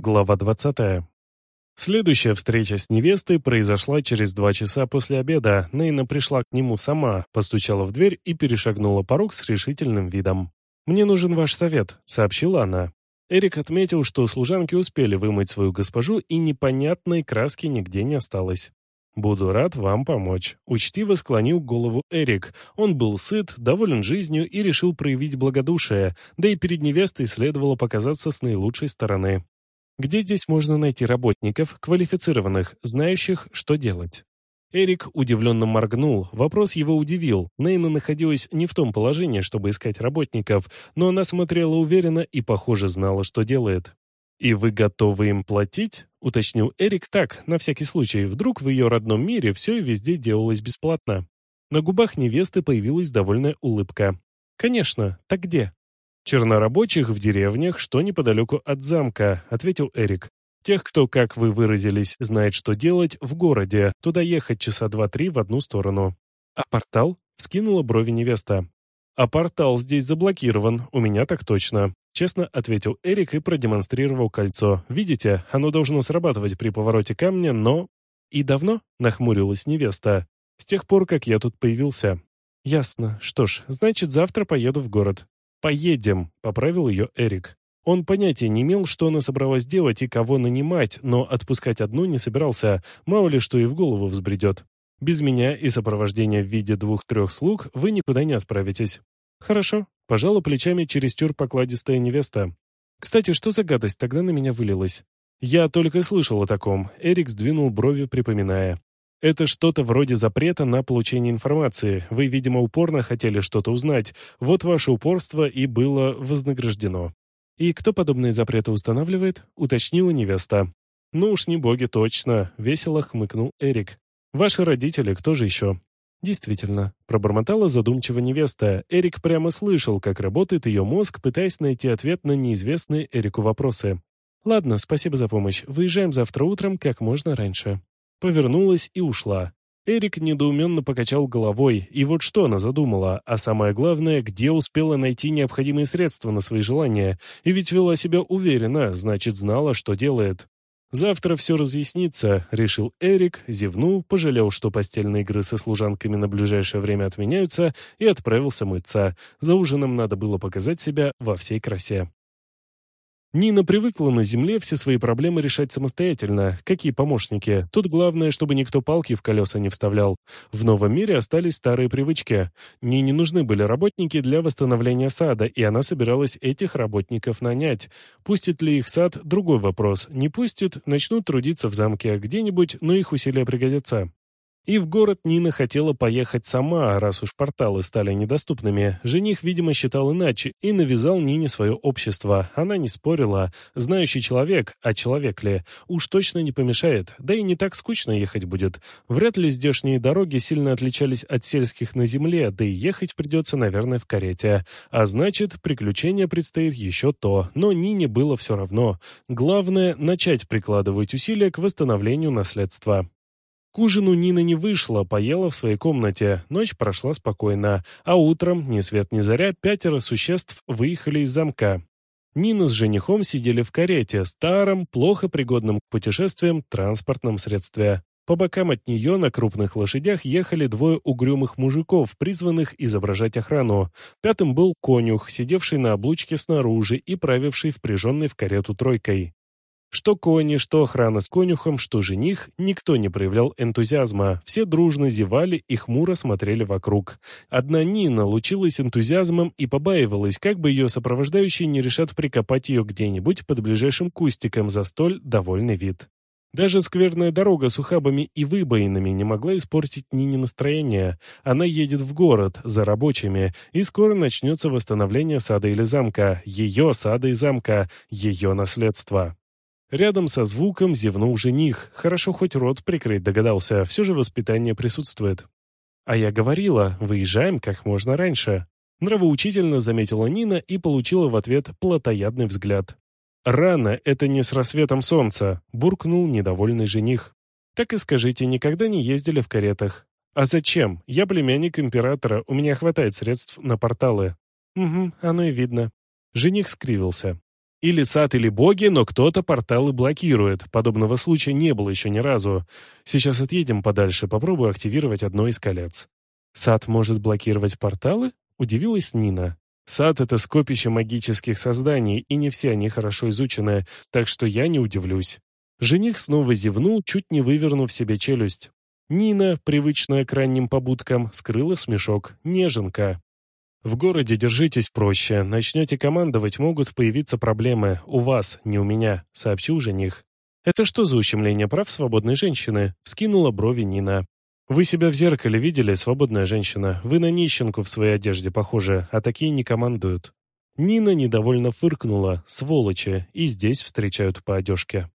Глава 20. Следующая встреча с невестой произошла через два часа после обеда. Нейна пришла к нему сама, постучала в дверь и перешагнула порог с решительным видом. «Мне нужен ваш совет», — сообщила она. Эрик отметил, что служанки успели вымыть свою госпожу, и непонятной краски нигде не осталось. «Буду рад вам помочь», — учтиво склонил голову Эрик. Он был сыт, доволен жизнью и решил проявить благодушие, да и перед невестой следовало показаться с наилучшей стороны. Где здесь можно найти работников, квалифицированных, знающих, что делать? Эрик удивленно моргнул. Вопрос его удивил. Нейна находилась не в том положении, чтобы искать работников, но она смотрела уверенно и, похоже, знала, что делает. «И вы готовы им платить?» — уточнил Эрик так, на всякий случай. Вдруг в ее родном мире все и везде делалось бесплатно. На губах невесты появилась довольная улыбка. «Конечно. Так где?» «Чернорабочих в деревнях, что неподалеку от замка», — ответил Эрик. «Тех, кто, как вы выразились, знает, что делать, в городе, туда ехать часа два-три в одну сторону». «А портал?» — вскинула брови невеста. «А портал здесь заблокирован, у меня так точно», — честно ответил Эрик и продемонстрировал кольцо. «Видите, оно должно срабатывать при повороте камня, но...» «И давно?» — нахмурилась невеста. «С тех пор, как я тут появился». «Ясно. Что ж, значит, завтра поеду в город. «Поедем», — поправил ее Эрик. Он понятия не имел, что она собралась делать и кого нанимать, но отпускать одну не собирался, мало ли что и в голову взбредет. «Без меня и сопровождения в виде двух-трех слуг вы никуда не отправитесь». «Хорошо», — пожала плечами чересчур покладистая невеста. «Кстати, что за гадость тогда на меня вылилась?» «Я только слышал о таком», — Эрик сдвинул брови, припоминая. Это что-то вроде запрета на получение информации. Вы, видимо, упорно хотели что-то узнать. Вот ваше упорство и было вознаграждено. И кто подобные запреты устанавливает? Уточнила невеста. Ну уж не боги точно, весело хмыкнул Эрик. Ваши родители, кто же еще? Действительно, пробормотала задумчиво невеста. Эрик прямо слышал, как работает ее мозг, пытаясь найти ответ на неизвестные Эрику вопросы. Ладно, спасибо за помощь. Выезжаем завтра утром как можно раньше повернулась и ушла. Эрик недоуменно покачал головой, и вот что она задумала, а самое главное, где успела найти необходимые средства на свои желания, и ведь вела себя уверенно, значит, знала, что делает. «Завтра все разъяснится», — решил Эрик, зевнул, пожалел, что постельные игры со служанками на ближайшее время отменяются, и отправился мыться. За ужином надо было показать себя во всей красе. Нина привыкла на земле все свои проблемы решать самостоятельно. Какие помощники? Тут главное, чтобы никто палки в колеса не вставлял. В новом мире остались старые привычки. Нине нужны были работники для восстановления сада, и она собиралась этих работников нанять. Пустит ли их сад – другой вопрос. Не пустит – начнут трудиться в замке где-нибудь, но их усилия пригодятся. И в город Нина хотела поехать сама, раз уж порталы стали недоступными. Жених, видимо, считал иначе и навязал Нине свое общество. Она не спорила. Знающий человек, а человек ли, уж точно не помешает. Да и не так скучно ехать будет. Вряд ли здешние дороги сильно отличались от сельских на земле, да и ехать придется, наверное, в карете. А значит, приключение предстоит еще то. Но Нине было все равно. Главное, начать прикладывать усилия к восстановлению наследства. К ужину Нина не вышла, поела в своей комнате. Ночь прошла спокойно, а утром, ни свет ни заря, пятеро существ выехали из замка. Нина с женихом сидели в карете, старом, плохо пригодном к путешествиям транспортном средстве. По бокам от нее на крупных лошадях ехали двое угрюмых мужиков, призванных изображать охрану. Пятым был конюх, сидевший на облучке снаружи и правивший впряженный в карету тройкой. Что кони, что охрана с конюхом, что жених, никто не проявлял энтузиазма. Все дружно зевали и хмуро смотрели вокруг. Одна Нина лучилась энтузиазмом и побаивалась, как бы ее сопровождающие не решат прикопать ее где-нибудь под ближайшим кустиком за столь довольный вид. Даже скверная дорога с ухабами и выбоинами не могла испортить Нине настроение. Она едет в город, за рабочими, и скоро начнется восстановление сада или замка. Ее сада и замка, ее наследство. Рядом со звуком зевнул жених. Хорошо хоть рот прикрыть догадался, все же воспитание присутствует. А я говорила, выезжаем как можно раньше. Нравоучительно заметила Нина и получила в ответ плотоядный взгляд. «Рано, это не с рассветом солнца», — буркнул недовольный жених. «Так и скажите, никогда не ездили в каретах?» «А зачем? Я племянник императора, у меня хватает средств на порталы». «Угу, оно и видно». Жених скривился. Или сад, или боги, но кто-то порталы блокирует. Подобного случая не было еще ни разу. Сейчас отъедем подальше, попробую активировать одно из колец. Сад может блокировать порталы? Удивилась Нина. Сад — это скопище магических созданий, и не все они хорошо изучены, так что я не удивлюсь. Жених снова зевнул, чуть не вывернув себе челюсть. Нина, привычная к ранним побудкам, скрыла смешок. Неженка. В городе держитесь проще. Начнете командовать, могут появиться проблемы. У вас, не у меня, сообщил жених. Это что за ущемление прав свободной женщины? Скинула брови Нина. Вы себя в зеркале видели, свободная женщина? Вы на нищенку в своей одежде похожи, а такие не командуют. Нина недовольно фыркнула, сволочи, и здесь встречают по одежке.